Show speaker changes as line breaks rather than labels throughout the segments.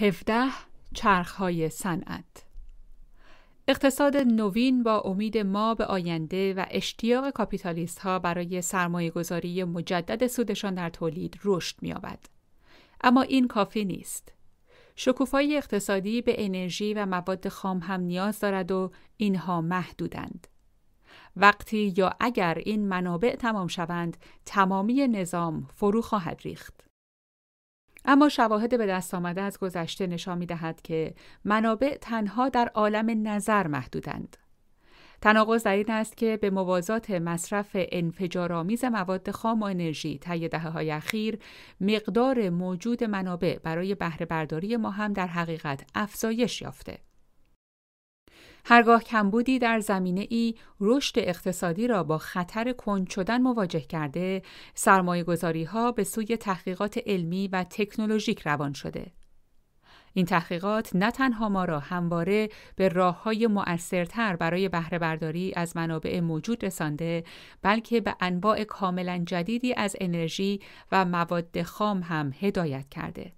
17 چرخهای صنعت اقتصاد نوین با امید ما به آینده و اشتیاق کاپیتالیست ها برای سرمایه گذاری مجدد سودشان در تولید رشد می‌یابد. اما این کافی نیست. شکوفایی اقتصادی به انرژی و مواد خام هم نیاز دارد و اینها محدودند. وقتی یا اگر این منابع تمام شوند، تمامی نظام فرو خواهد ریخت. اما شواهد به دست آمده از گذشته نشان می دهد که منابع تنها در عالم نظر محدودند. تناقض در این است که به موازات مصرف انفجارآمیز مواد خام و انرژی طی دهه های اخیر مقدار موجود منابع برای بهره برداری ما هم در حقیقت افزایش یافته. هرگاه کمبودی در زمینه ای رشد اقتصادی را با خطر کند شدن مواجه کرده، سرمایه گذاری ها به سوی تحقیقات علمی و تکنولوژیک روان شده. این تحقیقات نه تنها ما را همواره به راه های مؤثرتر برای بهره برداری از منابع موجود رسانده بلکه به انواع کاملا جدیدی از انرژی و مواد خام هم هدایت کرده.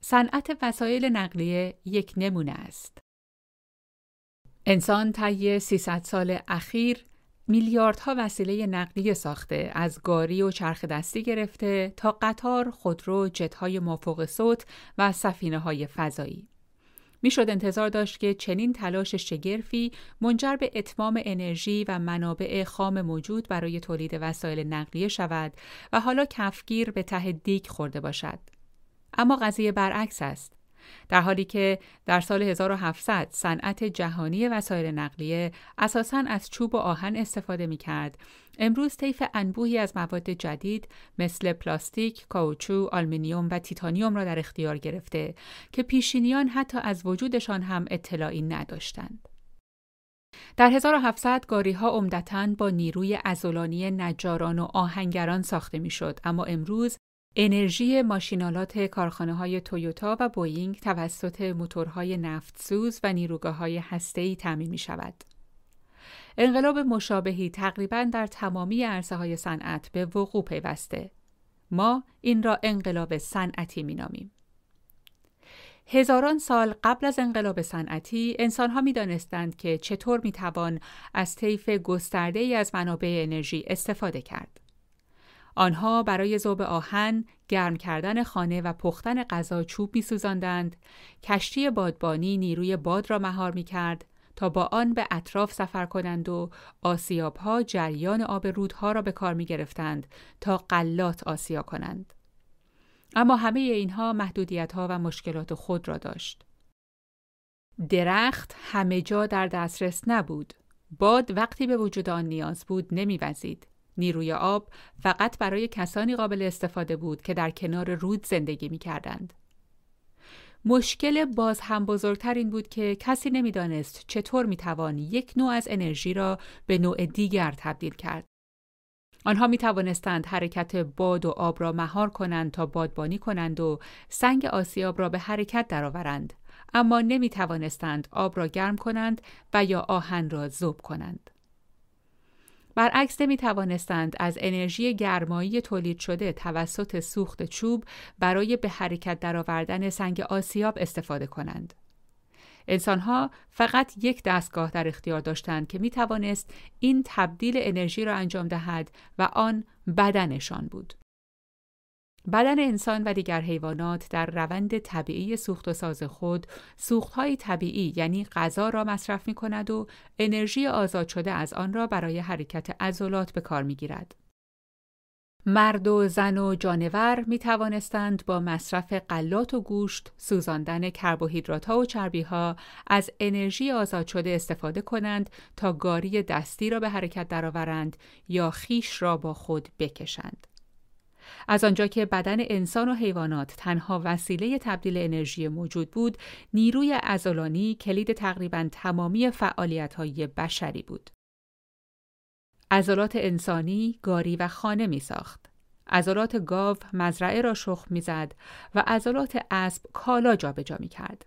صنعت وسایل نقلیه یک نمونه است. انسان طی 300 سال اخیر میلیاردها وسیله نقلیه ساخته از گاری و چرخ دستی گرفته تا قطار، خودرو، جتهای مافوق صوت و سفینه های فضایی. می‌شد انتظار داشت که چنین تلاش شگرفی منجر به اتمام انرژی و منابع خام موجود برای تولید وسایل نقلیه شود و حالا کفگیر به ته دیگ خورده باشد. اما قضیه برعکس است. در حالی که در سال 1700 صنعت جهانی وسایل نقلیه اساساً از چوب و آهن استفاده می کرد، امروز طیف انبوهی از مواد جدید مثل پلاستیک، کائوچو، آلومینیوم و تیتانیوم را در اختیار گرفته که پیشینیان حتی از وجودشان هم اطلاعی نداشتند. در 1700 گاری ها عمدتاً با نیروی عضلانی نجاران و آهنگران ساخته می‌شد اما امروز انرژی ماشینالات کارخانه های تویوتا و بوینگ توسط موتورهای نفتسوز و نیروگاه های هسته‌ای تامین می شود. انقلاب مشابهی تقریبا در تمامی عرصه های صنعت به وقوع پیوسته. ما این را انقلاب صنعتی می نامیم. هزاران سال قبل از انقلاب صنعتی انسانها می دانستند که چطور می توان از طیف گسترده ای از منابع انرژی استفاده کرد. آنها برای ذوب آهن، گرم کردن خانه و پختن غذا چوب می‌سوزاندند، کشتی بادبانی نیروی باد را مهار می‌کرد تا با آن به اطراف سفر کنند و آسیابها جریان آب رودها را به کار می گرفتند تا قلات آسیا کنند. اما همه اینها محدودیت ها و مشکلات خود را داشت. درخت همه جا در دسترس نبود. باد وقتی به وجود آن نیاز بود نمیوزید. نیروی آب فقط برای کسانی قابل استفاده بود که در کنار رود زندگی می کردند. مشکل باز هم بزرگتر این بود که کسی نمی‌دانست چطور می توان یک نوع از انرژی را به نوع دیگر تبدیل کرد. آنها می توانستند حرکت باد و آب را مهار کنند تا بادبانی کنند و سنگ آسیاب را به حرکت درآورند اما نمی توانستند آب را گرم کنند و یا آهن را ذوب کنند. برعکس نمی توانستند از انرژی گرمایی تولید شده توسط سوخت چوب برای به حرکت درآوردن سنگ آسیاب استفاده کنند. انسانها فقط یک دستگاه در اختیار داشتند که می توانست این تبدیل انرژی را انجام دهد و آن بدنشان بود. بدن انسان و دیگر حیوانات در روند طبیعی سوخت و ساز خود سوختهای طبیعی یعنی غذا را مصرف می کند و انرژی آزاد شده از آن را برای حرکت عضلات به کار می گیرد. مرد و زن و جانور می توانستند با مصرف غلات و گوشت، سوزاندن کربوهیدرات ها و چربی ها از انرژی آزاد شده استفاده کنند تا گاری دستی را به حرکت درآورند یا خیش را با خود بکشند. از آنجا که بدن انسان و حیوانات تنها وسیله تبدیل انرژی موجود بود، نیروی ازولانی کلید تقریبا تمامی های بشری بود. عضلات انسانی گاری و خانه می ساخت. عضلات گاو مزرعه را شخم می‌زد و عضلات اسب کالا جابجا می کرد.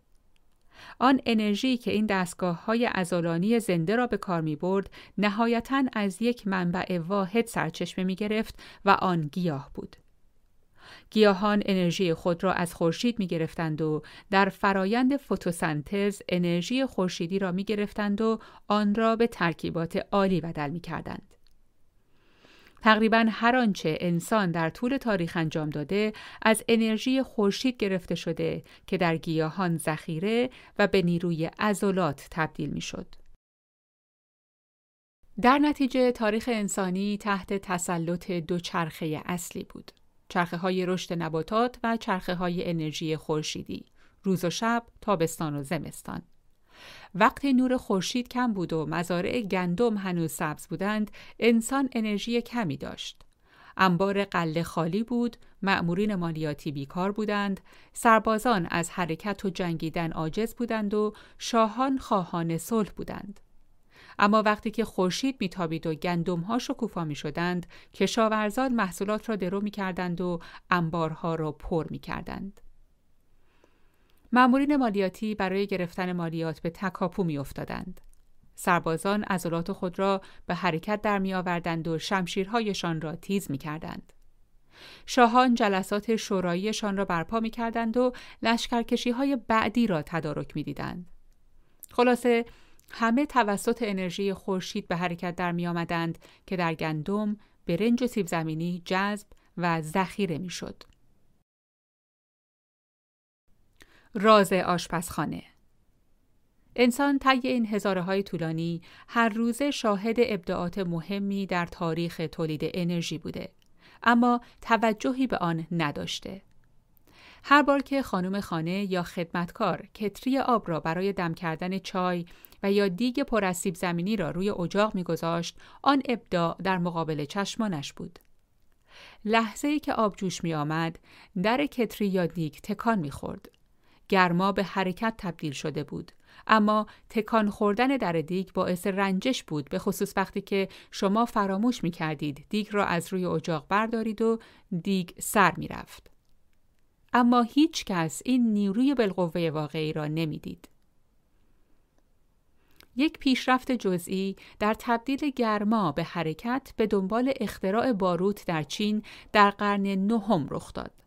آن انرژی که این دستگاه های ازولانی زنده را به کار می برد نهایتا از یک منبع واحد سرچشمه می گرفت و آن گیاه بود. گیاهان انرژی خود را از خورشید می گرفتند و در فرایند فتوسنتز انرژی خورشیدی را می گرفتند و آن را به ترکیبات عالی بدل می کردند. تقریبا هر آنچه انسان در طول تاریخ انجام داده از انرژی خورشید گرفته شده که در گیاهان ذخیره و به نیروی عضلات تبدیل می شد. در نتیجه تاریخ انسانی تحت تسلط دو چرخه اصلی بود. چرخه های رشد نباتات و چرخه های انرژی خورشیدی، روز و شب، تابستان و زمستان. وقتی نور خورشید کم بود و مزارع گندم هنوز سبز بودند، انسان انرژی کمی داشت. انبار قله خالی بود، مأمورین مالیاتی بیکار بودند، سربازان از حرکت و جنگیدن عاجز بودند و شاهان خواهان صلح بودند. اما وقتی که خورشید میتابید و گندمها شکوفا می شدند، کشاورزان محصولات را درو می کردند و انبارها را پر می کردند. مأمورین مالیاتی برای گرفتن مالیات به تکاپو می افتادند. سربازان عضلات خود را به حرکت در می آوردند و شمشیرهایشان را تیز می کردند. شاهان جلسات شوراییشان را برپا می کردند و لشکرکشی های بعدی را تدارک می دیدند. خلاصه همه توسط انرژی خورشید به حرکت در می آمدند که در گندم، برنج و سیب زمینی جذب و ذخیره می راز آشپزخانه. انسان طی این هزاره های طولانی هر روزه شاهد ابداعات مهمی در تاریخ تولید انرژی بوده اما توجهی به آن نداشته. هر بار که خانم خانه یا خدمتکار کتری آب را برای دم کردن چای و یا دیگ پر از سیب زمینی را روی اجاق میگذاشت آن ابداع در مقابل چشمانش بود. لحظه ای که آب جوش می آمد در کتری یا دیگ تکان می خورد. گرما به حرکت تبدیل شده بود اما تکان خوردن در دیگ باعث رنجش بود به خصوص وقتی که شما فراموش می کردید دیگ را از روی اجاق بردارید و دیگ سر می رفت. اما هیچ کس این نیروی بالقوه واقعی را نمی‌دید. یک پیشرفت جزئی در تبدیل گرما به حرکت به دنبال اختراع باروت در چین در قرن نهم رخ داد.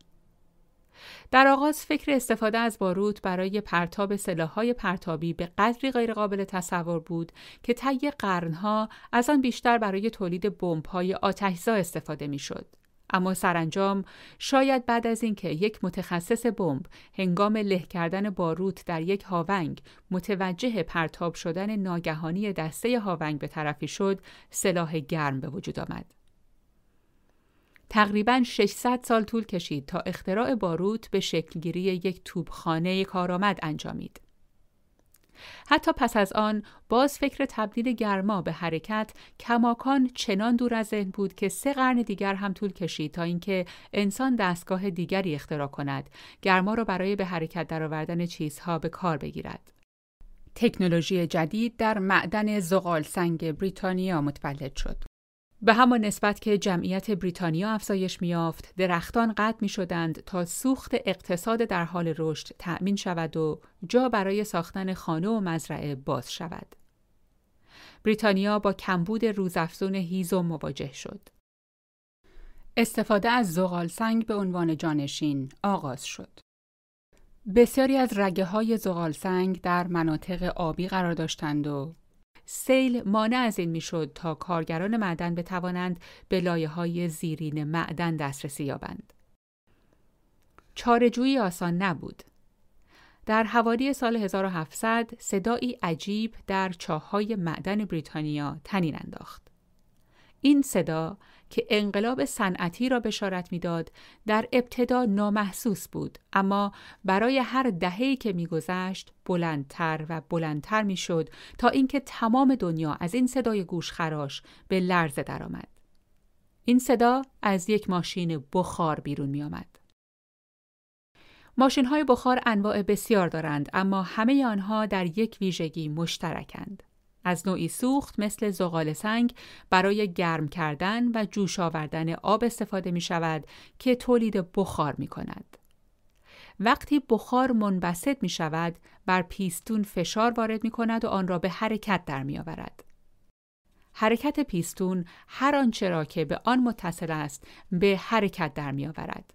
در آغاز فکر استفاده از باروت برای پرتاب سلاح‌های پرتابی به قدری غیرقابل تصور بود که طی قرنها از آن بیشتر برای تولید بمب‌های آتشزا استفاده می‌شد. اما سرانجام شاید بعد از اینکه یک متخصص بمب هنگام له کردن باروت در یک هاونگ متوجه پرتاب شدن ناگهانی دسته هاونگ به طرفی شد سلاح گرم به وجود آمد تقریبا 600 سال طول کشید تا اختراع باروت به شکلگیری یک توبخانه کارآمد انجامید. حتی پس از آن باز فکر تبدیل گرما به حرکت کماکان چنان دور از ذهن بود که سه قرن دیگر هم طول کشید تا اینکه انسان دستگاه دیگری اختراع کند گرما را برای به حرکت درآوردن چیزها به کار بگیرد تکنولوژی جدید در معدن زغال سنگ بریتانیا متولد شد به همان نسبت که جمعیت بریتانیا افزایش میافت، درختان قطع می شدند تا سوخت اقتصاد در حال رشد تأمین شود و جا برای ساختن خانه و مزرعه باز شود. بریتانیا با کمبود روزافزون هیزم مواجه شد. استفاده از زغال سنگ به عنوان جانشین آغاز شد. بسیاری از رگه های زغال سنگ در مناطق آبی قرار داشتند و سیل مانع از این می‌شد تا کارگران معدن بتوانند به لایه های زیرین معدن دسترسی یابند. چارجویی آسان نبود. در حوالی سال 1700 صدایی عجیب در چاههای معدن بریتانیا تنین انداخت. این صدا که انقلاب صنعتی را بشارت می‌داد در ابتدا نامحسوس بود اما برای هر دهه‌ای که میگذشت بلندتر و بلندتر می‌شد تا اینکه تمام دنیا از این صدای گوشخراش به لرزه درآمد این صدا از یک ماشین بخار بیرون می آمد. ماشین های بخار انواع بسیار دارند اما همه آنها در یک ویژگی مشترکند. از نوعی سوخت مثل زغال سنگ برای گرم کردن و جوش آوردن آب استفاده می شود که تولید بخار می کند. وقتی بخار منبسط می شود بر پیستون فشار وارد می کند و آن را به حرکت در می آورد. حرکت پیستون هر آنچه را که به آن متصل است به حرکت در می آورد.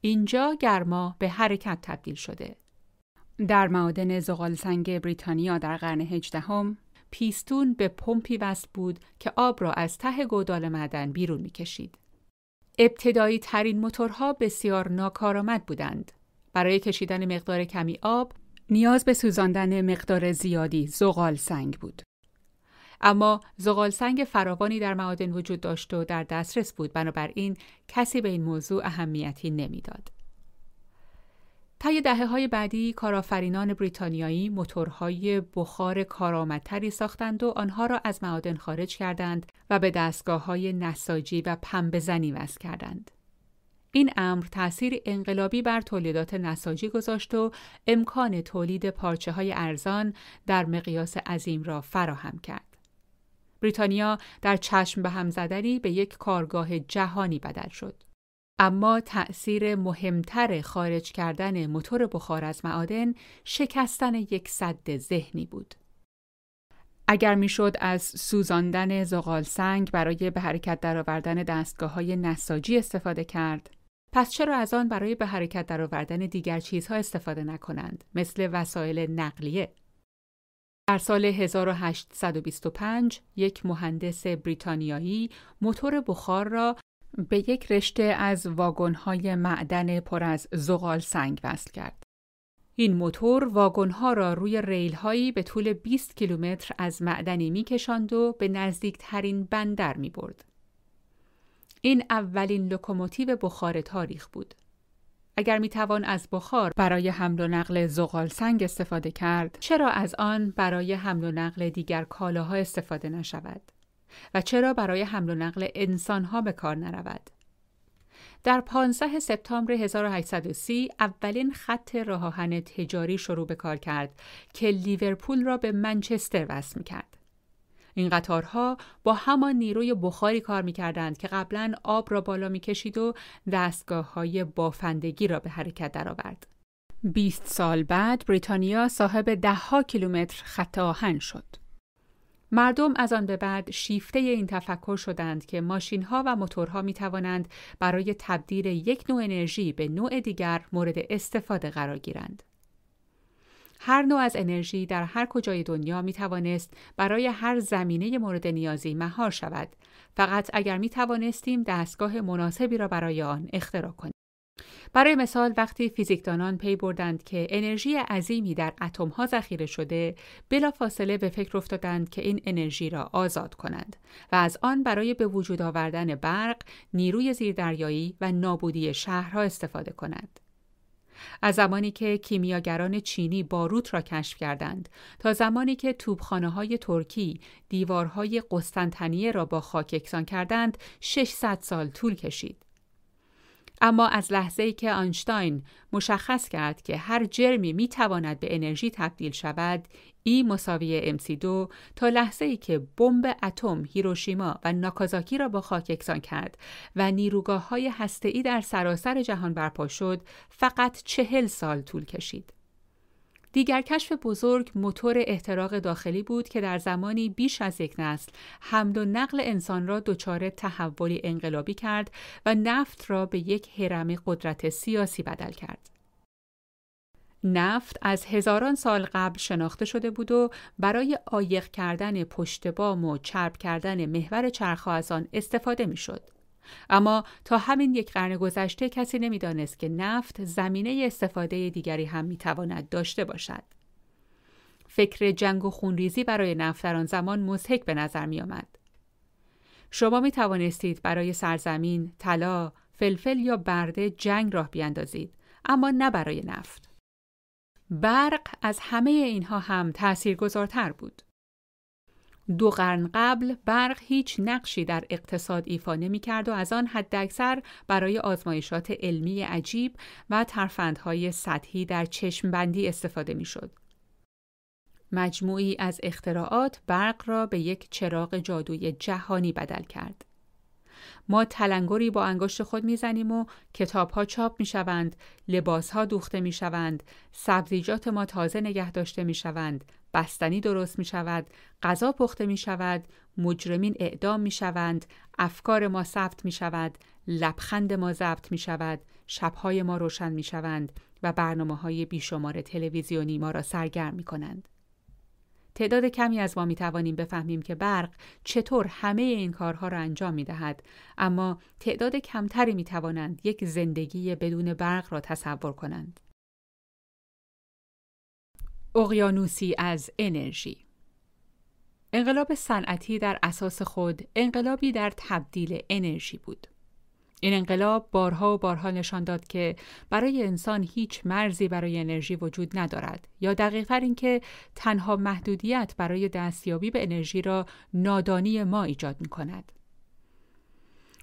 اینجا گرما به حرکت تبدیل شده. در معادن زغال سنگ بریتانیا در قرن هجدهم پیستون به پمپی وصل بود که آب را از ته گودال معدن بیرون می‌کشید. ابتدایی ترین موتورها بسیار ناکارآمد بودند. برای کشیدن مقدار کمی آب نیاز به سوزاندن مقدار زیادی زغال سنگ بود. اما زغال سنگ فراوانی در معادن وجود داشت و در دسترس بود بنابراین کسی به این موضوع اهمیتی نمی‌داد. طی دهه های بعدی کارآفرینان بریتانیایی موتورهای بخار کارآمدتری ساختند و آنها را از معادن خارج کردند و به دستگاه های نساجی و پنبهزنی وصل کردند. این امر تأثیر انقلابی بر تولیدات نساجی گذاشت و امکان تولید پارچه های ارزان در مقیاس عظیم را فراهم کرد. بریتانیا در چشم به هم زدنی به یک کارگاه جهانی بدل شد. اما تأثیر مهمتر خارج کردن موتور بخار از معادن شکستن یک صد ذهنی بود. اگر می‌شد از سوزاندن زغال سنگ برای به حرکت درآوردن دستگاه های نساجی استفاده کرد، پس چرا از آن برای به حرکت درآوردن دیگر چیزها استفاده نکنند مثل وسایل نقلیه؟ در سال 1825 یک مهندس بریتانیایی موتور بخار را به یک رشته از واگن‌های معدن پر از زغال سنگ وصل کرد. این موتور واگن‌ها را روی ریل‌هایی به طول 20 کیلومتر از معدنی می‌کشاند و به نزدیکترین بندر می‌برد. این اولین لوکوموتیو بخار تاریخ بود. اگر می توان از بخار برای حمل و نقل زغال سنگ استفاده کرد، چرا از آن برای حمل و نقل دیگر کالاها استفاده نشود؟ و چرا برای حمل و نقل انسانها به کار نرود؟ در 15 سپتامبر 1830 اولین خط راهان تجاری شروع به کار کرد که لیورپول را به منچستر وصل کرد. این قطارها با همان نیروی بخاری کار می کردند که قبلا آب را بالا می کشید و دستگاه های بافندگی را به حرکت درآورد. 20 سال بعد بریتانیا صاحب دهها کیلومتر خط آهن شد. مردم از آن به بعد شیفته این تفکر شدند که ماشین ها و موتورها می توانند برای تبدیل یک نوع انرژی به نوع دیگر مورد استفاده قرار گیرند. هر نوع از انرژی در هر کجای دنیا می توانست برای هر زمینه مورد نیازی مهار شود فقط اگر می توانستیم دستگاه مناسبی را برای آن اختراع کنیم. برای مثال وقتی فیزیکدانان پی بردند که انرژی عظیمی در اتمها ذخیره شده بلافاصله به فکر افتادند که این انرژی را آزاد کنند و از آن برای به وجود آوردن برق نیروی زیردریایی و نابودی شهرها استفاده کنند. از زمانی که کیمیاگران چینی باروت را کشف کردند تا زمانی که توبخانه های ترکی دیوارهای قسطنطنیه را با خاک یکسان کردند 600 سال طول کشید. اما از لحظه ای که آنشتاین مشخص کرد که هر جرمی می تواند به انرژی تبدیل شود ای مساوی MC2 تا لحظه ای که بمب اتم هیروشیما و ناکازاکی را با خاک یکسان کرد و نیروگاه های ای در سراسر جهان برپا شد فقط چهل سال طول کشید. دیگر کشف بزرگ موتور احتراق داخلی بود که در زمانی بیش از یک نسل حمل و نقل انسان را دچار تحولی انقلابی کرد و نفت را به یک هرم قدرت سیاسی بدل کرد. نفت از هزاران سال قبل شناخته شده بود و برای آیق کردن پشت بام و چرب کردن محور چرخها از آن استفاده می‌شد. اما تا همین یک قرن گذشته کسی نمی‌دانست که نفت زمینه استفاده دیگری هم می‌تواند داشته باشد. فکر جنگ و خونریزی برای نفت در آن زمان مزهک به نظر می آمد. شما می توانستید برای سرزمین، طلا، فلفل یا برده جنگ راه بیاندازید، اما نه برای نفت. برق از همه اینها هم تأثیرگذارتر بود. دو قرن قبل برق هیچ نقشی در اقتصاد ایفا نمی کرد و از آن حداکثر برای آزمایشات علمی عجیب و ترفندهای سطحی در چشم بندی استفاده می شد. مجموعی از اختراعات برق را به یک چراغ جادوی جهانی بدل کرد. ما تلنگری با انگشت خود می‌زنیم و کتاب ها چاپ می شوند، لباس دوخته می شوند، سبزیجات ما تازه نگه داشته می شوند، بستنی درست می شود، غذا پخته می شود، مجرمین اعدام می شوند، افکار ما ثبت می شود، لبخند ما ضبط می شود، شبهای ما روشن می شوند و برنامه های بیشمار تلویزیونی ما را سرگرم می کنند. تعداد کمی از ما می توانیم بفهمیم که برق چطور همه این کارها را انجام می دهد اما تعداد کمتری می توانند یک زندگی بدون برق را تصور کنند. اقیانوسی از انرژی انقلاب صنعتی در اساس خود انقلابی در تبدیل انرژی بود. این انقلاب بارها و بارها نشان داد که برای انسان هیچ مرزی برای انرژی وجود ندارد یا دقیقتر اینکه تنها محدودیت برای دستیابی به انرژی را نادانی ما ایجاد می کند.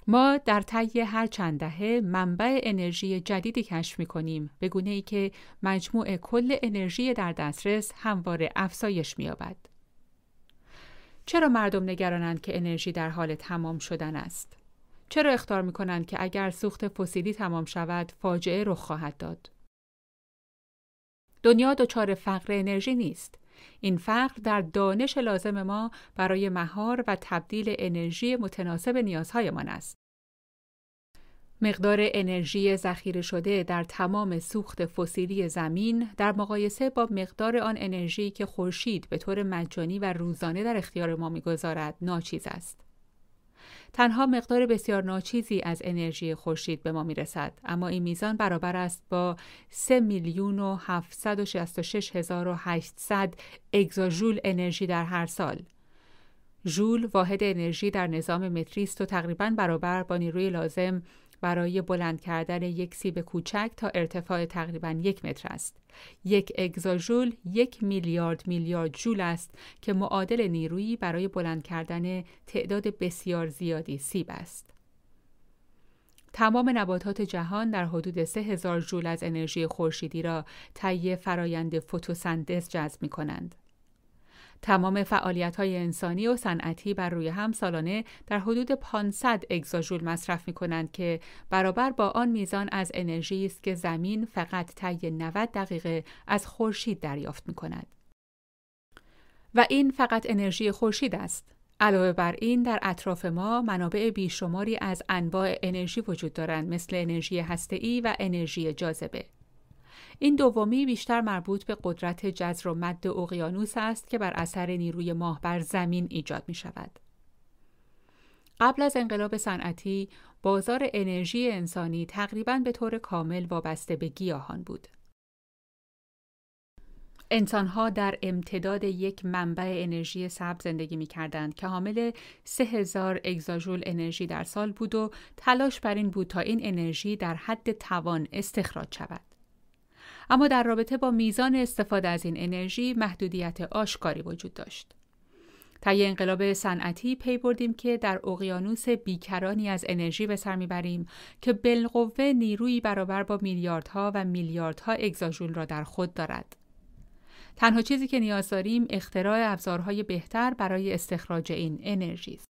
ما در طی هر چند دهه منبع انرژی جدیدی کشف می کنیم به گونه ای که مجموع کل انرژی در دسترس همواره افزایش می یابد. چرا مردم نگرانند که انرژی در حال تمام شدن است؟ چرا اختار می کنند که اگر سوخت فسیلی تمام شود فاجعه رخ خواهد داد؟ دنیا دچار فقر انرژی نیست. این فقر در دانش لازم ما برای مهار و تبدیل انرژی متناسب نیازهایمان است. مقدار انرژی ذخیره شده در تمام سوخت فسیلی زمین در مقایسه با مقدار آن انرژی که خورشید به طور مجانی و روزانه در اختیار ما می‌گذارد ناچیز است. تنها مقدار بسیار ناچیزی از انرژی خورشید به ما می رسد اما این میزان برابر است با 3 میلیون و 766 هزار و 800 اگزاژول انرژی در هر سال. ژول واحد انرژی در نظام متری است و تقریبا برابر با نیروی لازم برای بلند کردن یک سیب کوچک تا ارتفاع تقریبا یک متر است. یک اگزاژول یک میلیارد میلیارد جول است که معادل نیرویی برای بلند کردن تعداد بسیار زیادی سیب است. تمام نباتات جهان در حدود سه هزار جول از انرژی خورشیدی را طی فرایند فتوسنتز جذب می کنند. تمام فعالیت های انسانی و صنعتی بر روی هم سالانه در حدود 500 اگزاژول مصرف می کنند که برابر با آن میزان از انرژی است که زمین فقط طی 90 دقیقه از خورشید دریافت می کند. و این فقط انرژی خورشید است. علاوه بر این در اطراف ما منابع بیشماری از انواع انرژی وجود دارند مثل انرژی هسته‌ای و انرژی جاذبه. این دومی بیشتر مربوط به قدرت جزر و مد اقیانوس است که بر اثر نیروی ماه بر زمین ایجاد می شود. قبل از انقلاب صنعتی، بازار انرژی انسانی تقریبا به طور کامل وابسته به گیاهان بود. انسانها در امتداد یک منبع انرژی سبز زندگی می کردند که حامل 3000 اگزاژول انرژی در سال بود و تلاش بر این بود تا این انرژی در حد توان استخراج شود. اما در رابطه با میزان استفاده از این انرژی محدودیت آشکاری وجود داشت. طی انقلاب صنعتی پی بردیم که در اقیانوس بیکرانی از انرژی به سر می‌بریم که بالقوه نیرویی برابر با میلیاردها و میلیاردها اگزاژول را در خود دارد. تنها چیزی که نیاز داریم اختراع ابزارهای بهتر برای استخراج این انرژی است.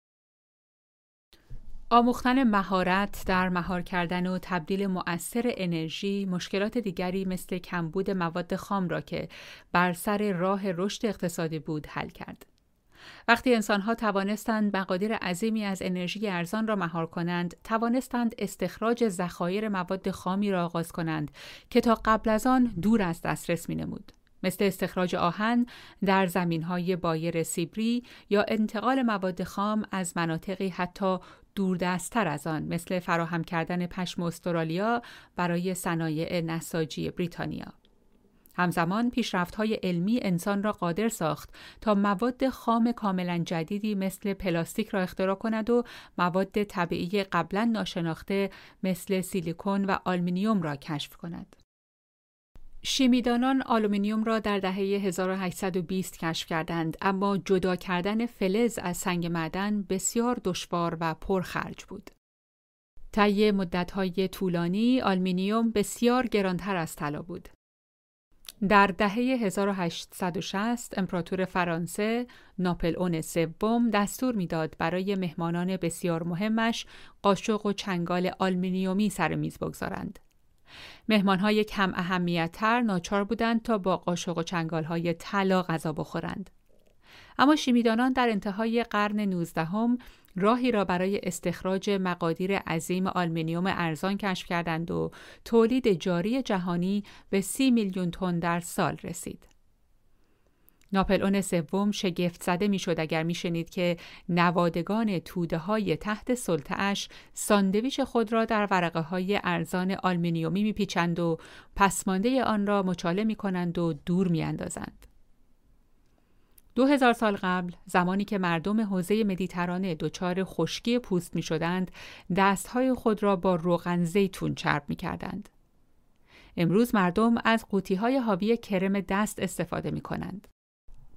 آموختن مهارت در مهار کردن و تبدیل مؤثر انرژی مشکلات دیگری مثل کمبود مواد خام را که بر سر راه رشد اقتصادی بود حل کرد. وقتی انسانها توانستند مقادیر عظیمی از انرژی ارزان را مهار کنند، توانستند استخراج ذخایر مواد خامی را آغاز کنند که تا قبل از آن دور از دسترس می نمود. مثل استخراج آهن در زمینهای بایر سیبری یا انتقال مواد خام از مناطقی حتی دوردستتر از آن مثل فراهم کردن پشم استرالیا برای صنایع نساجی بریتانیا. همزمان پیشرفت های علمی انسان را قادر ساخت تا مواد خام کاملا جدیدی مثل پلاستیک را اختراع کند و مواد طبیعی قبلا ناشناخته مثل سیلیکون و آلومینیوم را کشف کند. شیمیدانان آلومینیوم را در دهه 1820 کشف کردند اما جدا کردن فلز از سنگ معدن بسیار دشوار و پرخرج بود. طی مدت‌های طولانی آلومینیوم بسیار گرانتر از طلا بود. در دهه 1860 امپراتور فرانسه ناپلئون سوم دستور می‌داد برای مهمانان بسیار مهمش قاشق و چنگال آلومینیومی سر میز بگذارند. مهمانهای کم اهمیت تر ناچار بودند تا با قاشق و چنگال های طلا غذا بخورند. اما شیمیدانان در انتهای قرن نوزدهم راهی را برای استخراج مقادیر عظیم آلومینیوم ارزان کشف کردند و تولید جاری جهانی به سی میلیون تن در سال رسید. ناپلئون سوم شگفت زده می‌شد اگر میشنید که نوادگان توده های تحت سلطهاش ساندویچ خود را در ورقه های ارزان آلمینیومی میپیچند و پسمانده آن را مچاله می کنند و دور میاندازند. دو هزار سال قبل زمانی که مردم حوزه مدیترانه دچار خشکی پوست می شدند دستهای خود را با روغن زیتون چرب می کردند. امروز مردم از قوطی های حاوی کرم دست استفاده می کنند.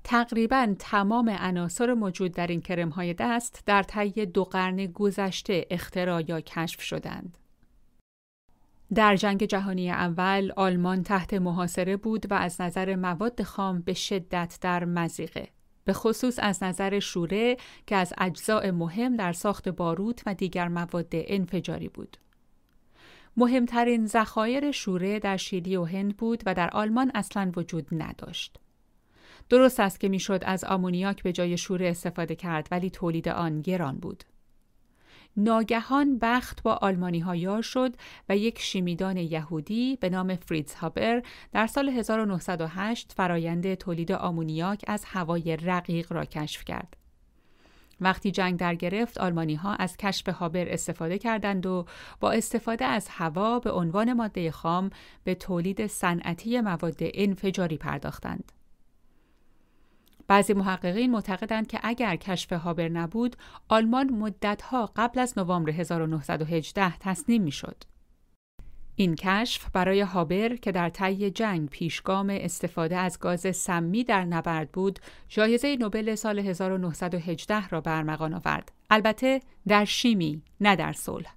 تقریبا تمام عناصر موجود در این کرم های دست در طی دو قرن گذشته اختراع یا کشف شدند. در جنگ جهانی اول آلمان تحت محاصره بود و از نظر مواد خام به شدت در مزیقه. به خصوص از نظر شوره که از اجزاء مهم در ساخت باروت و دیگر مواد انفجاری بود. مهمترین ذخایر شوره در شیلی و هند بود و در آلمان اصلا وجود نداشت. درست است که می‌شد از آمونیاک به جای شوره استفاده کرد ولی تولید آن گران بود. ناگهان بخت با آلمانی ها یار شد و یک شیمیدان یهودی به نام فریدز هابر در سال 1908 فرایند تولید آمونیاک از هوای رقیق را کشف کرد. وقتی جنگ در گرفت آلمانی ها از کشف هابر استفاده کردند و با استفاده از هوا به عنوان ماده خام به تولید صنعتی مواد انفجاری پرداختند. بعضی محققین معتقدند که اگر کشف هابر نبود، آلمان مدتها قبل از نوامبر 1918 تصنیم می‌شد. این کشف برای هابر که در طی جنگ پیشگام استفاده از گاز سمی در نبرد بود، جایزه نوبل سال 1918 را برمغان آورد. البته در شیمی، نه در صلح.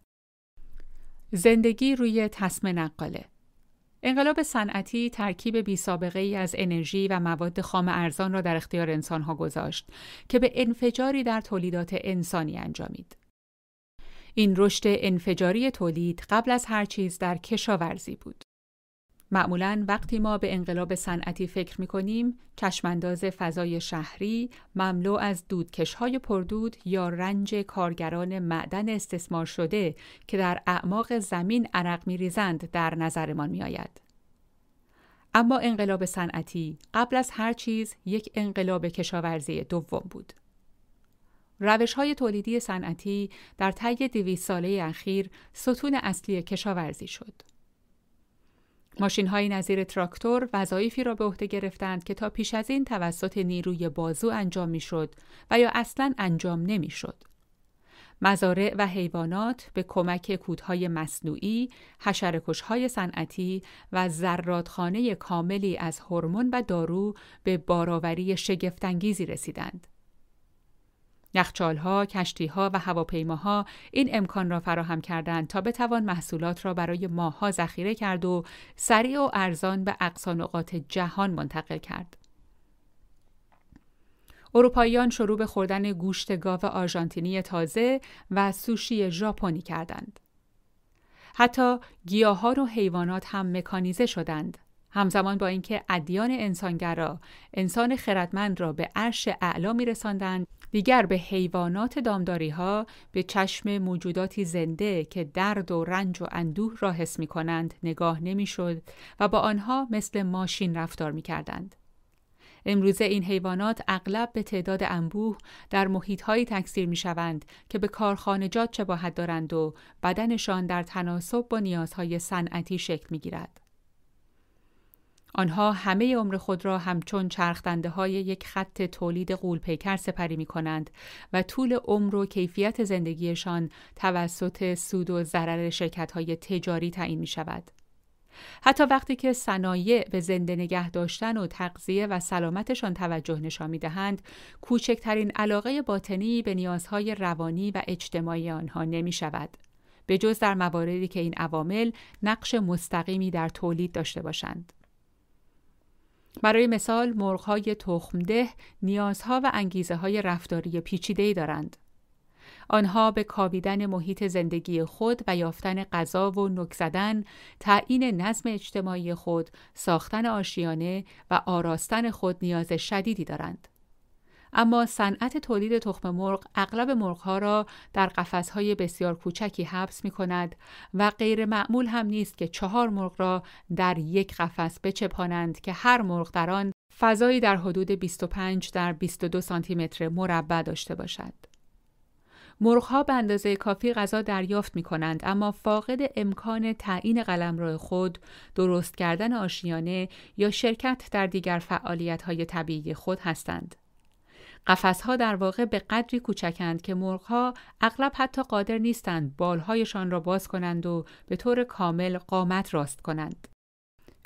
زندگی روی تسم نقاله انقلاب صنعتی ترکیب بی سابقه ای از انرژی و مواد خام ارزان را در اختیار انسانها گذاشت که به انفجاری در تولیدات انسانی انجامید. این رشد انفجاری تولید قبل از هر چیز در کشاورزی بود. معمولا وقتی ما به انقلاب صنعتی فکر می کنیم، کشمنداز فضای شهری مملو از دودکشهای پردود یا رنج کارگران معدن استثمار شده که در اعماق زمین عرق می ریزند در نظرمان می آید. اما انقلاب صنعتی قبل از هر چیز یک انقلاب کشاورزی دوم بود. روش های تولیدی صنعتی در طی دویست ساله اخیر ستون اصلی کشاورزی شد. ماشین های نظیر تراکتور وظایفی را به عهده گرفتند که تا پیش از این توسط نیروی بازو انجام می‌شد و یا اصلا انجام نمی‌شد. مزارع و حیوانات به کمک کودهای مصنوعی، های صنعتی و زرادخانه کاملی از هورمون و دارو به باراوری شگفتانگیزی رسیدند. یخچالها، کشتیها و هواپیماها این امکان را فراهم کردند تا بتوان محصولات را برای ماهها ذخیره کرد و سریع و ارزان به اقصا نقاط جهان منتقل کرد. اروپاییان شروع به خوردن گوشت گاو آرژانتینی تازه و سوشی ژاپنی کردند. حتی گیاهان و حیوانات هم مکانیزه شدند. همزمان با اینکه ادیان انسانگرا انسان خردمند را به عرش اعلا می رساندند دیگر به حیوانات دامداری ها به چشم موجوداتی زنده که درد و رنج و اندوه را حس می کنند نگاه نمی شد و با آنها مثل ماشین رفتار می کردند. امروزه این حیوانات اغلب به تعداد انبوه در محیطهایی تکثیر می شوند که به کارخانجات شباهت دارند و بدنشان در تناسب با نیازهای صنعتی شکل می گیرد. آنها همه عمر خود را همچون چرخدنده های یک خط تولید قولپیکر سپری می کنند و طول عمر و کیفیت زندگیشان توسط سود و ضرر شرکت های تجاری تعیین می شود. حتی وقتی که صنایع به زنده نگه داشتن و تغذیه و سلامتشان توجه نشان می دهند، کوچکترین علاقه باطنی به نیازهای روانی و اجتماعی آنها نمی شود. به جز در مواردی که این عوامل نقش مستقیمی در تولید داشته باشند. برای مثال مرغهای تخمده نیازها و انگیزه های رفتاری پیچیده دارند. آنها به کابیدن محیط زندگی خود و یافتن غذا و نک زدن، تعیین نظم اجتماعی خود، ساختن آشیانه و آراستن خود نیاز شدیدی دارند. اما صنعت تولید تخم مرغ اغلب مرغها را در قفسهای بسیار کوچکی حبس می کند و غیر معمول هم نیست که چهار مرغ را در یک قفس بچپانند که هر مرغ در آن فضایی در حدود 25 در 22 سانتی متر مربع داشته باشد. مرغها به اندازه کافی غذا دریافت می کنند اما فاقد امکان تعیین قلمرو خود، درست کردن آشیانه یا شرکت در دیگر فعالیت های طبیعی خود هستند. قفسها در واقع به قدری کوچکند که مرغها اغلب حتی قادر نیستند بالهایشان را باز کنند و به طور کامل قامت راست کنند.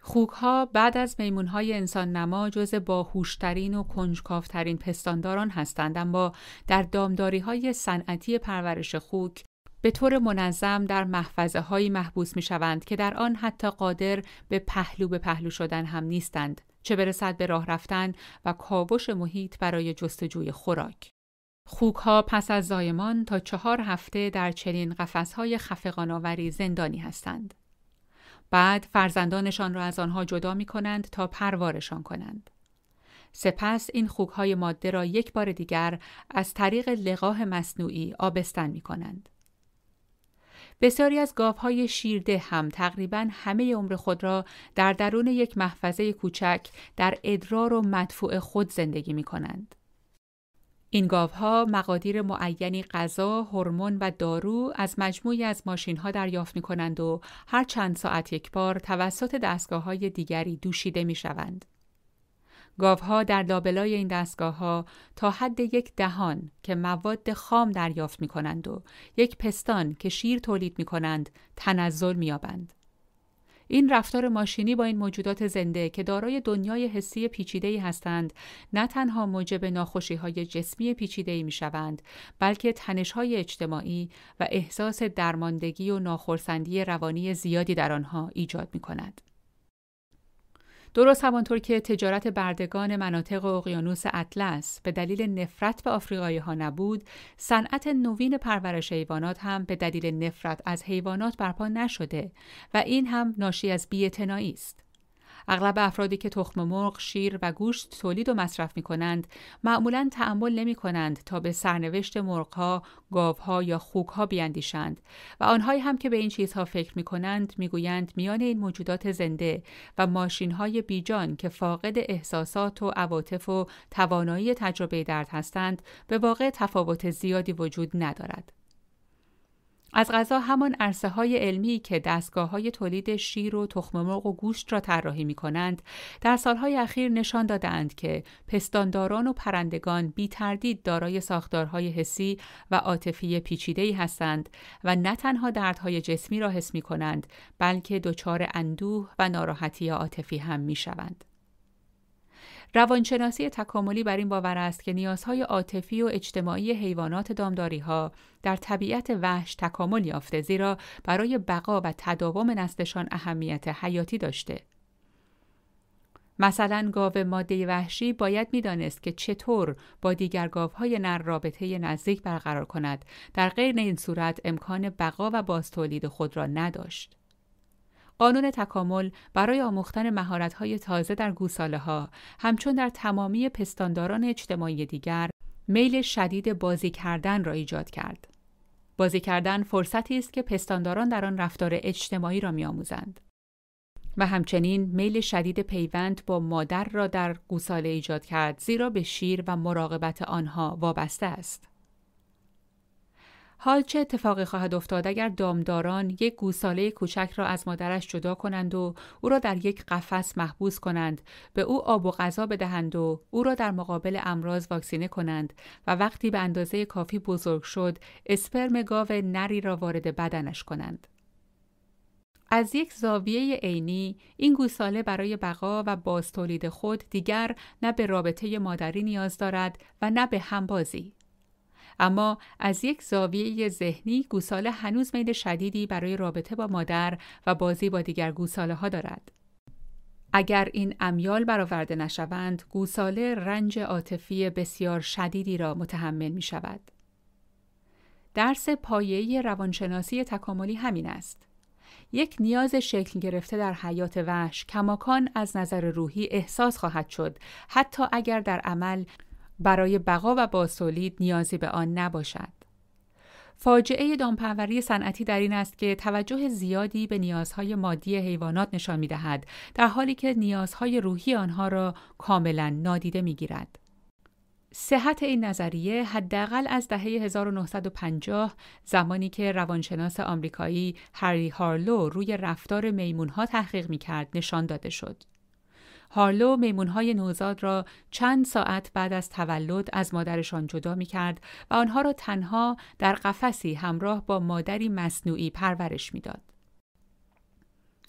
خوکها بعد از میمونهای انسان نما جز باهوشترین و کنجکافترین پستانداران هستند اما در دامداری های صنعتی پرورش خوک به طور منظم در محفظه هایی محبوس می شوند که در آن حتی قادر به پهلو به پهلو شدن هم نیستند چه برسد به راه رفتن و کاوش محیط برای جستجوی خوراک. خوکها پس از زایمان تا چهار هفته در چنین قفسهای خفقانآوری زندانی هستند. بعد فرزندانشان را از آنها جدا می کنند تا پروارشان کنند. سپس این خوکهای ماده را یک بار دیگر از طریق لقاه مصنوعی آبستن می کنند. بسیاری از گاوهای شیرده هم تقریبا همه عمر خود را در درون یک محفظه کوچک در ادرار و مدفوع خود زندگی می کنند. این گاوها مقادیر معینی غذا، هورمون و دارو از مجموعی از ماشین ها دریافت می کنند و هر چند ساعت یک بار توسط دستگاه های دیگری دوشیده می شوند. گاوها در لابلای این دستگاه ها تا حد یک دهان که مواد خام دریافت می کنند و یک پستان که شیر تولید می کنند تنزل می آبند. این رفتار ماشینی با این موجودات زنده که دارای دنیای حسی پیچیده‌ای هستند نه تنها موجب ناخوشی‌های جسمی پیچیده‌ای می‌شوند بلکه تنش‌های اجتماعی و احساس درماندگی و ناخرسندی روانی زیادی در آنها ایجاد می‌کند. درست همانطور که تجارت بردگان مناطق اقیانوس اطلس به دلیل نفرت به آفریقایی ها نبود، صنعت نوین پرورش حیوانات هم به دلیل نفرت از حیوانات برپا نشده و این هم ناشی از بی‌اعتنایی است. اغلب افرادی که تخم مرغ، شیر و گوشت تولید و مصرف می کنند معمولا تعمل نمی کنند تا به سرنوشت مرغها، گاوها یا خوکها بیاندیشند و آنهایی هم که به این چیزها فکر می کنند می گویند میان این موجودات زنده و ماشین های بیجان که فاقد احساسات و عواطف و توانایی تجربه درد هستند به واقع تفاوت زیادی وجود ندارد. از غذا همان عرصه های علمی که دستگاه های تولید شیر و تخم مرغ و گوشت را طراحی می کنند در سالهای اخیر نشان دادند که پستانداران و پرندگان بی تردید دارای ساختارهای حسی و عاطفی پیچیده‌ای هستند و نه تنها دردهای جسمی را حس می کنند بلکه دچار اندوه و ناراحتی عاطفی هم می شوند. روانشناسی تکاملی بر این باور است که نیازهای عاطفی و اجتماعی حیوانات دامداری ها در طبیعت وحش تکامل یافته زیرا برای بقا و تداوم نسلشان اهمیت حیاتی داشته. مثلا گاو ماده وحشی باید می‌دانست که چطور با دیگر گاوهای نر رابطه نزدیک برقرار کند در غیر این صورت امکان بقا و بازتولید خود را نداشت. قانون تکامل برای آموختن مهارت‌های تازه در گوساله ها همچون در تمامی پستانداران اجتماعی دیگر میل شدید بازی کردن را ایجاد کرد. بازی کردن فرصتی است که پستانداران در آن رفتار اجتماعی را می‌آموزند. و همچنین میل شدید پیوند با مادر را در گوساله ایجاد کرد زیرا به شیر و مراقبت آنها وابسته است. حال چه اتفاقی خواهد افتاد اگر دامداران یک گوساله کوچک را از مادرش جدا کنند و او را در یک قفس محبوس کنند؟ به او آب و غذا بدهند و او را در مقابل امراض واکسینه کنند و وقتی به اندازه کافی بزرگ شد اسپرم گاو نری را وارد بدنش کنند. از یک زاویه عینی این گوساله برای بقا و بازتولید خود دیگر نه به رابطه مادری نیاز دارد و نه به همبازی. اما از یک زاویه ذهنی گوساله هنوز میل شدیدی برای رابطه با مادر و بازی با دیگر گوساله ها دارد. اگر این امیال برآورده نشوند، گوساله رنج عاطفی بسیار شدیدی را متحمل می شود. درس پایه‌ای روانشناسی تکاملی همین است. یک نیاز شکل گرفته در حیات وحش کماکان از نظر روحی احساس خواهد شد حتی اگر در عمل برای بقا و بازتولید نیازی به آن نباشد. فاجعه دامپروری صنعتی در این است که توجه زیادی به نیازهای مادی حیوانات نشان می دهد در حالی که نیازهای روحی آنها را کاملا نادیده می گیرد. صحت این نظریه حداقل از دهه 1950 زمانی که روانشناس آمریکایی هری هارلو روی رفتار میمونها تحقیق می کرد نشان داده شد. هارلو میمونهای نوزاد را چند ساعت بعد از تولد از مادرشان جدا می کرد و آنها را تنها در قفسی همراه با مادری مصنوعی پرورش می‌داد.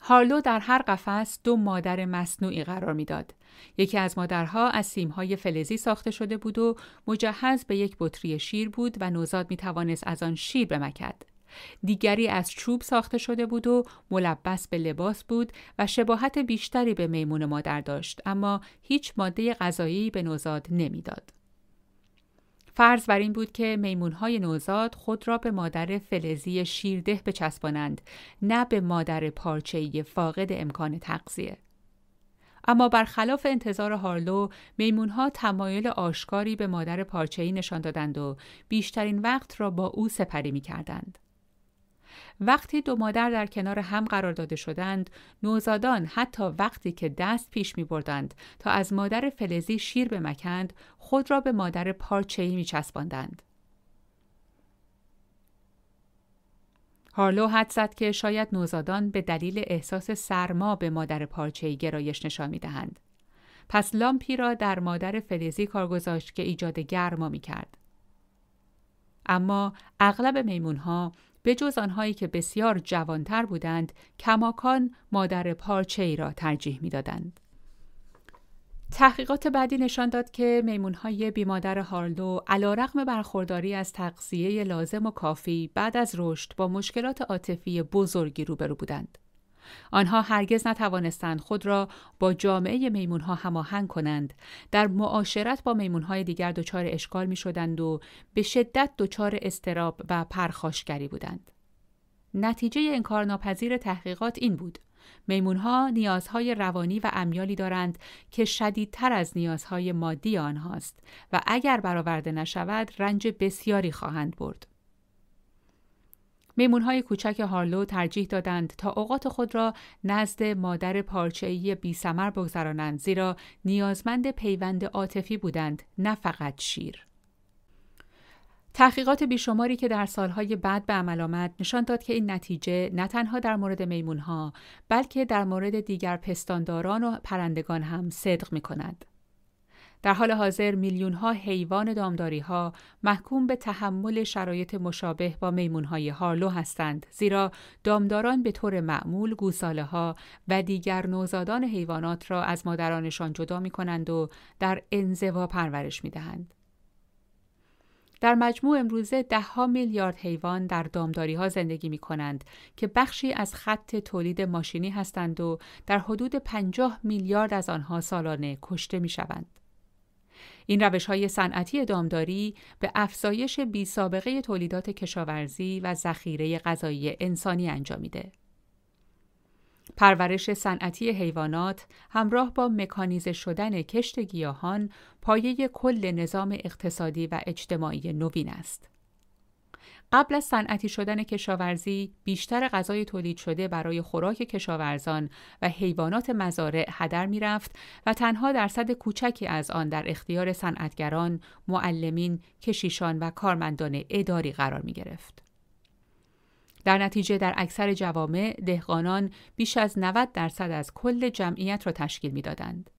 هارلو در هر قفس دو مادر مصنوعی قرار می‌داد. یکی از مادرها از سیمهای فلزی ساخته شده بود و مجهز به یک بطری شیر بود و نوزاد می توانست از آن شیر بمکد. دیگری از چوب ساخته شده بود و ملبس به لباس بود و شباهت بیشتری به میمون مادر داشت اما هیچ ماده غذایی به نوزاد نمی‌داد. فرض بر این بود که میمونهای نوزاد خود را به مادر فلزی شیرده بچسبانند نه به مادر پارچه‌ای فاقد امکان تغذیه. اما برخلاف انتظار هارلو میمونها تمایل آشکاری به مادر پارچه‌ای نشان دادند و بیشترین وقت را با او سپری می کردند. وقتی دو مادر در کنار هم قرار داده شدند، نوزادان حتی وقتی که دست پیش می بردند تا از مادر فلزی شیر بمکند، خود را به مادر پارچه‌ای می چسباندند. هارلو حد زد که شاید نوزادان به دلیل احساس سرما به مادر پارچه‌ای گرایش نشان می دهند. پس لامپی را در مادر فلزی کار گذاشت که ایجاد گرما می کرد. اما اغلب میمونها به جز آنهایی که بسیار جوانتر بودند کماکان مادر پارچه ای را ترجیح می دادند. تحقیقات بعدی نشان داد که میمونهای بیمادر هارلو علا رقم برخورداری از تغذیه لازم و کافی بعد از رشد با مشکلات عاطفی بزرگی روبرو بودند. آنها هرگز نتوانستند خود را با جامعه میمونها هماهنگ کنند. در معاشرت با میمونهای دیگر دچار اشکال می شدند و به شدت دچار استراب و پرخاشگری بودند. نتیجه انکارناپذیر تحقیقات این بود. میمونها نیازهای روانی و امیالی دارند که شدیدتر از نیازهای مادی آنهاست و اگر برآورده نشود رنج بسیاری خواهند برد. میمونهای کوچک هارلو ترجیح دادند تا اوقات خود را نزد مادر پارچه‌ای بی سمر بگذرانند زیرا نیازمند پیوند عاطفی بودند نه فقط شیر. تحقیقات بیشماری که در سالهای بعد به عمل آمد نشان داد که این نتیجه نه تنها در مورد میمونها بلکه در مورد دیگر پستانداران و پرندگان هم صدق می کند. در حال حاضر میلیون ها حیوان دامداری ها محکوم به تحمل شرایط مشابه با میمون های هارلو هستند زیرا دامداران به طور معمول گوساله ها و دیگر نوزادان حیوانات را از مادرانشان جدا می کنند و در انزوا پرورش می دهند. در مجموع امروزه دهها میلیارد حیوان در دامداری ها زندگی می کنند که بخشی از خط تولید ماشینی هستند و در حدود 50 میلیارد از آنها سالانه کشته می شوند. این روش های صنعتی دامداری به افزایش بی سابقه تولیدات کشاورزی و ذخیره غذایی انسانی انجامیده. پرورش صنعتی حیوانات همراه با مکانیزه شدن کشت گیاهان پایه کل نظام اقتصادی و اجتماعی نوین است. قبل از صنعتی شدن کشاورزی بیشتر غذای تولید شده برای خوراک کشاورزان و حیوانات مزارع هدر می‌رفت و تنها درصد کوچکی از آن در اختیار صنعتگران، معلمین، کشیشان و کارمندان اداری قرار می گرفت. در نتیجه در اکثر جوامع دهقانان بیش از 90 درصد از کل جمعیت را تشکیل می‌دادند.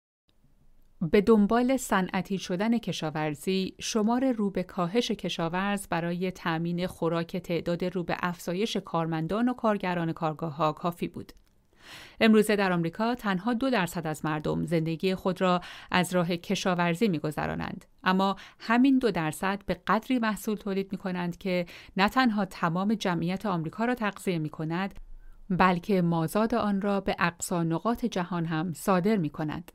به دنبال صنعتی شدن کشاورزی، شمار رو به کاهش کشاورز برای تأمین خوراک تعداد رو به افزایش کارمندان و کارگران کارگاه ها کافی بود. امروزه در آمریکا تنها دو درصد از مردم زندگی خود را از راه کشاورزی میگذرانند اما همین دو درصد به قدری محصول تولید می کنند که نه تنها تمام جمعیت آمریکا را تغذیه می کند بلکه مازاد آن را به اقصا نقاط جهان هم صادر می کند.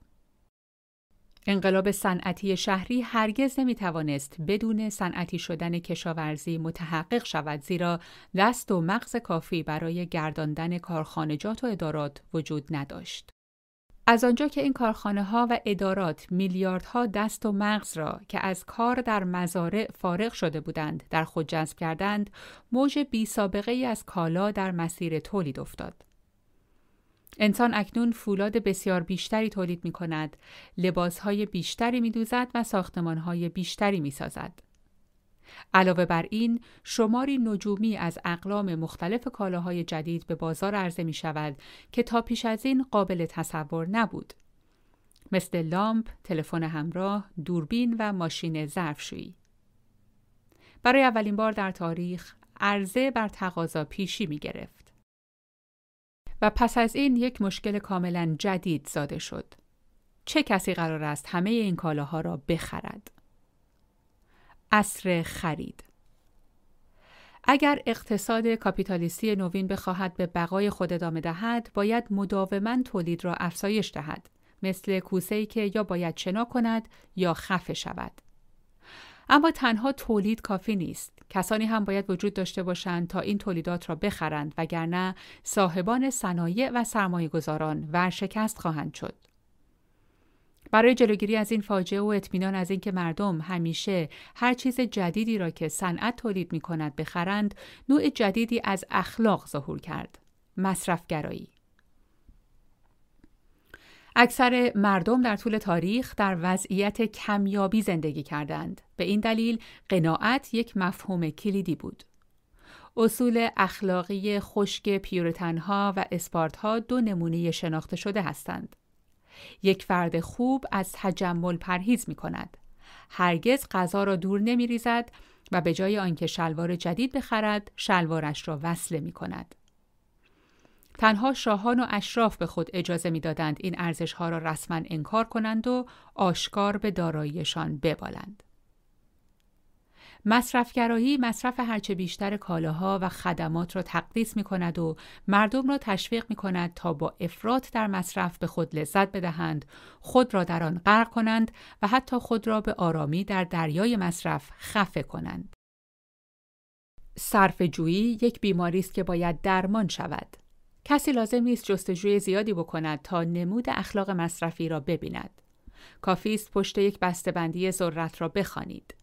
انقلاب صنعتی شهری هرگز نمی توانست بدون صنعتی شدن کشاورزی متحقق شود زیرا دست و مغز کافی برای گرداندن کارخانجات و ادارات وجود نداشت. از آنجا که این کارخانه ها و ادارات میلیاردها دست و مغز را که از کار در مزارع فارغ شده بودند در خود جذب کردند، موج بی سابقه ای از کالا در مسیر تولید افتاد. انسان اکنون فولاد بسیار بیشتری تولید می کند، لباس های بیشتری می دوزد و ساختمان های بیشتری می سازد. علاوه بر این شماری نجومی از اقلام مختلف کالاهای جدید به بازار عرضه می شود که تا پیش از این قابل تصور نبود. مثل لامپ، تلفن همراه، دوربین و ماشین ظرفشویی. برای اولین بار در تاریخ عرضه بر تقاضا پیشی می گرفت. و پس از این یک مشکل کاملا جدید زاده شد. چه کسی قرار است همه این کالاها را بخرد؟ اصر خرید اگر اقتصاد کاپیتالیستی نوین بخواهد به بقای خود ادامه دهد باید مداوما تولید را افزایش دهد مثل کوسه‌ای که یا باید شنا کند یا خفه شود اما تنها تولید کافی نیست کسانی هم باید وجود داشته باشند تا این تولیدات را بخرند وگرنه صاحبان صنایع و سرمایه گذاران ورشکست خواهند شد برای جلوگیری از این فاجعه و اطمینان از اینکه مردم همیشه هر چیز جدیدی را که صنعت تولید می کند بخرند، نوع جدیدی از اخلاق ظهور کرد. مصرفگرایی. اکثر مردم در طول تاریخ در وضعیت کمیابی زندگی کردند. به این دلیل قناعت یک مفهوم کلیدی بود. اصول اخلاقی خشک پیورتنها و اسپارتها دو نمونه شناخته شده هستند. یک فرد خوب از تجمل پرهیز می کند. هرگز غذا را دور نمی ریزد و به جای آنکه شلوار جدید بخرد شلوارش را وصله می کند. تنها شاهان و اشراف به خود اجازه می‌دادند این ارزش ها را رسما انکار کنند و آشکار به داراییشان ببالند. مصرفگرایی مصرف هرچه بیشتر کالاها و خدمات را تقدیس می کند و مردم را تشویق می کند تا با افراط در مصرف به خود لذت بدهند، خود را در آن غرق کنند و حتی خود را به آرامی در دریای مصرف خفه کنند. صرف جویی یک بیماری است که باید درمان شود. کسی لازم نیست جستجوی زیادی بکند تا نمود اخلاق مصرفی را ببیند. کافی است پشت یک بسته‌بندی ذرت را بخوانید.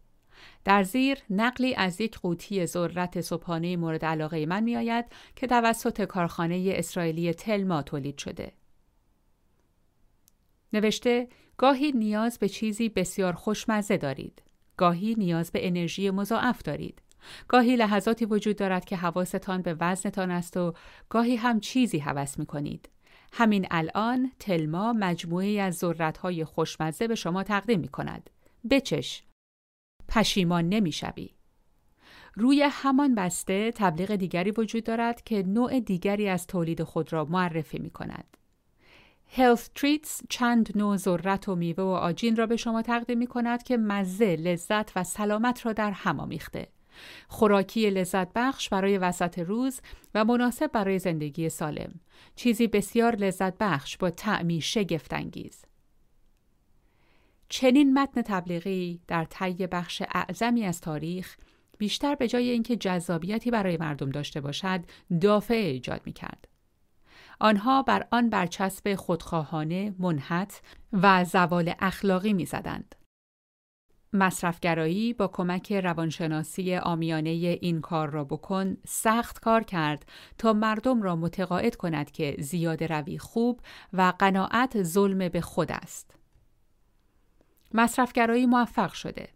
در زیر نقلی از یک قوطی ذرت صبحانه مورد علاقه من می آید که توسط کارخانه اسرائیلی تلما تولید شده. نوشته گاهی نیاز به چیزی بسیار خوشمزه دارید. گاهی نیاز به انرژی مضاعف دارید. گاهی لحظاتی وجود دارد که حواستان به وزنتان است و گاهی هم چیزی هوس می کنید. همین الان تلما مجموعی از ذرت‌های خوشمزه به شما تقدیم می کند. بچش پشیمان نمی‌شوی. روی همان بسته تبلیغ دیگری وجود دارد که نوع دیگری از تولید خود را معرفی می کند. Health Treats چند نوع ذرت و میوه و آجین را به شما تقدیم می کند که مزه، لذت و سلامت را در هم آمیخته. خوراکی لذت بخش برای وسط روز و مناسب برای زندگی سالم. چیزی بسیار لذت بخش با تعمی شگفتانگیز. چنین متن تبلیغی در طی بخش اعظمی از تاریخ بیشتر به جای اینکه جذابیتی برای مردم داشته باشد دافعه ایجاد می کرد. آنها بر آن برچسب خودخواهانه، منحت و زوال اخلاقی می زدند. مصرفگرایی با کمک روانشناسی آمیانه این کار را بکن سخت کار کرد تا مردم را متقاعد کند که زیاد روی خوب و قناعت ظلم به خود است. مصرفگرایی موفق شده.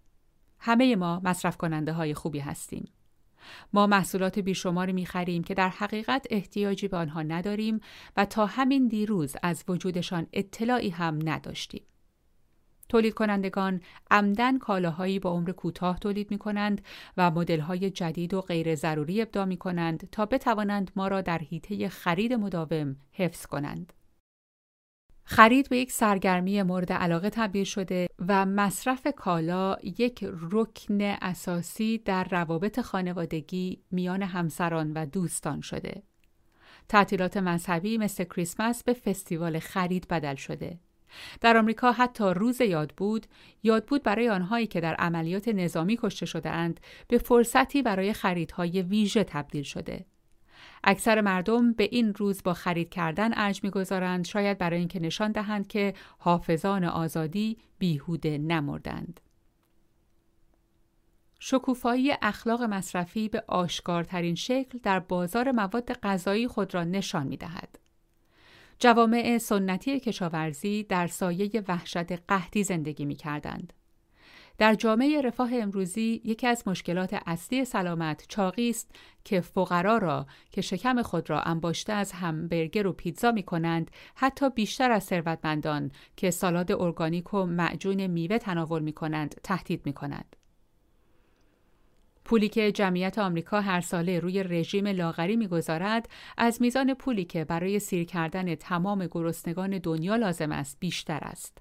همه ما مصرف کننده های خوبی هستیم. ما محصولات بیشماری می خریم که در حقیقت احتیاجی به آنها نداریم و تا همین دیروز از وجودشان اطلاعی هم نداشتیم. تولید کنندگان عمدن کالاهایی با عمر کوتاه تولید می کنند و های جدید و غیر ضروری ابدا می کنند تا بتوانند ما را در حیطه خرید مداوم حفظ کنند. خرید به یک سرگرمی مورد علاقه تبدیل شده و مصرف کالا یک رکن اساسی در روابط خانوادگی میان همسران و دوستان شده. تعطیلات مذهبی مثل کریسمس به فستیوال خرید بدل شده. در آمریکا حتی روز یاد بود یاد بود برای آنهایی که در عملیات نظامی کشته شده اند به فرصتی برای خریدهای ویژه تبدیل شده اکثر مردم به این روز با خرید کردن ارج می‌گذارند شاید برای اینکه نشان دهند که حافظان آزادی بیهوده نمردند شکوفایی اخلاق مصرفی به آشکارترین شکل در بازار مواد غذایی خود را نشان می دهد. جوامع سنتی کشاورزی در سایه وحشت قحطی زندگی می کردند. در جامعه رفاه امروزی یکی از مشکلات اصلی سلامت چاقی است که فقرا را که شکم خود را انباشته از همبرگر و پیتزا می کنند حتی بیشتر از ثروتمندان که سالاد ارگانیک و معجون میوه تناول می کنند تهدید می کند. پولی که جمعیت آمریکا هر ساله روی رژیم لاغری می‌گذارد از میزان پولی که برای سیر کردن تمام گرسنگان دنیا لازم است بیشتر است.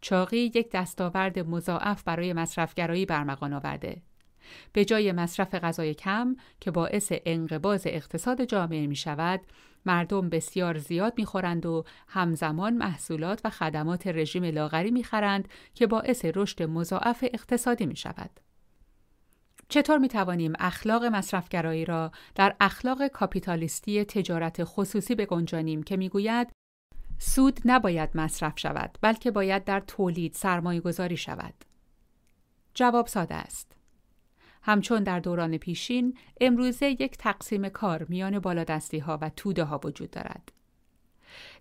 چاقی یک دستاورد مضاعف برای مصرفگرایی برمغان آورده. به جای مصرف غذای کم که باعث انقباز اقتصاد جامعه می شود، مردم بسیار زیاد می خورند و همزمان محصولات و خدمات رژیم لاغری می خرند که باعث رشد مضاعف اقتصادی می شود. چطور می توانیم اخلاق مصرفگرایی را در اخلاق کاپیتالیستی تجارت خصوصی بگنجانیم که می‌گوید سود نباید مصرف شود بلکه باید در تولید سرمایه گذاری شود. جواب ساده است. همچون در دوران پیشین امروزه یک تقسیم کار میان بالادستی ها و توده ها وجود دارد.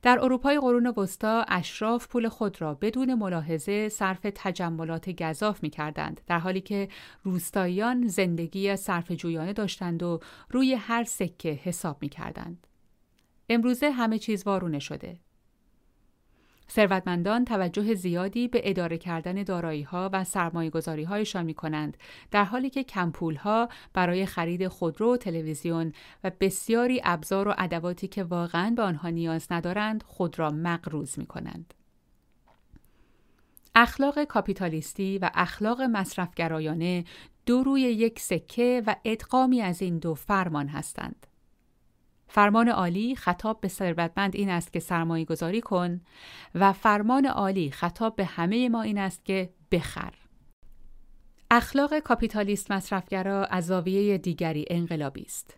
در اروپای قرون وسطا اشراف پول خود را بدون ملاحظه صرف تجملات گذاف می کردند در حالی که روستاییان زندگی صرف جویانه داشتند و روی هر سکه حساب می کردند. امروزه همه چیز وارونه شده. ثروتمندان توجه زیادی به اداره کردن دارایی ها و سرمایه گذاری هایشان می کنند در حالی که کمپول ها برای خرید خودرو و تلویزیون و بسیاری ابزار و ادواتی که واقعا به آنها نیاز ندارند خود را مقروض می کنند. اخلاق کاپیتالیستی و اخلاق مصرفگرایانه دو روی یک سکه و ادغامی از این دو فرمان هستند. فرمان عالی خطاب به ثروتمند این است که سرمایه گذاری کن و فرمان عالی خطاب به همه ما این است که بخر. اخلاق کاپیتالیست مصرفگرا از زاویه دیگری انقلابی است.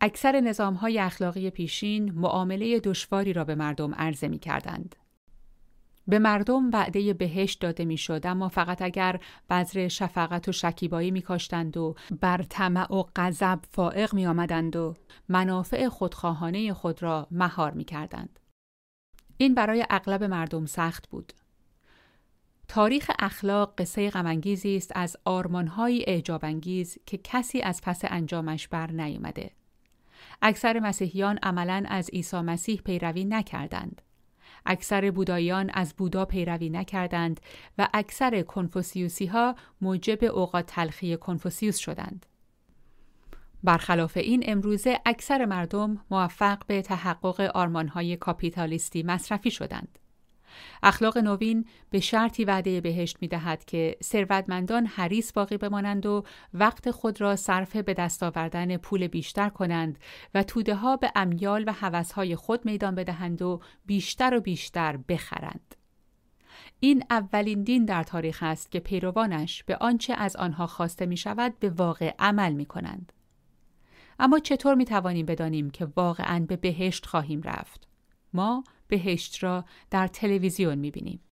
اکثر نظامهای اخلاقی پیشین معامله دشواری را به مردم عرضه می کردند. به مردم وعده بهشت داده می‌شد اما فقط اگر بذر شفقت و شکیبایی میکاشتند و بر طمع و غضب فائق می آمدند و منافع خودخواهانه خود را مهار می کردند. این برای اغلب مردم سخت بود. تاریخ اخلاق قصه غمانگیزی است از آرمانهای اعجابانگیز که کسی از پس انجامش بر نیامده. اکثر مسیحیان عملا از عیسی مسیح پیروی نکردند. اکثر بوداییان از بودا پیروی نکردند و اکثر کنفوسیوسی ها موجب اوقات تلخی کنفوسیوس شدند. برخلاف این امروزه اکثر مردم موفق به تحقق آرمانهای کاپیتالیستی مصرفی شدند. اخلاق نوین به شرطی وعده بهشت می دهد که ثروتمندان حریص باقی بمانند و وقت خود را صرف به دست آوردن پول بیشتر کنند و توده ها به امیال و حوثهای خود میدان بدهند و بیشتر و بیشتر بخرند. این اولین دین در تاریخ است که پیروانش به آنچه از آنها خواسته می شود به واقع عمل می کنند. اما چطور می توانیم بدانیم که واقعا به بهشت خواهیم رفت؟ ما بهشت را در تلویزیون می بینیم.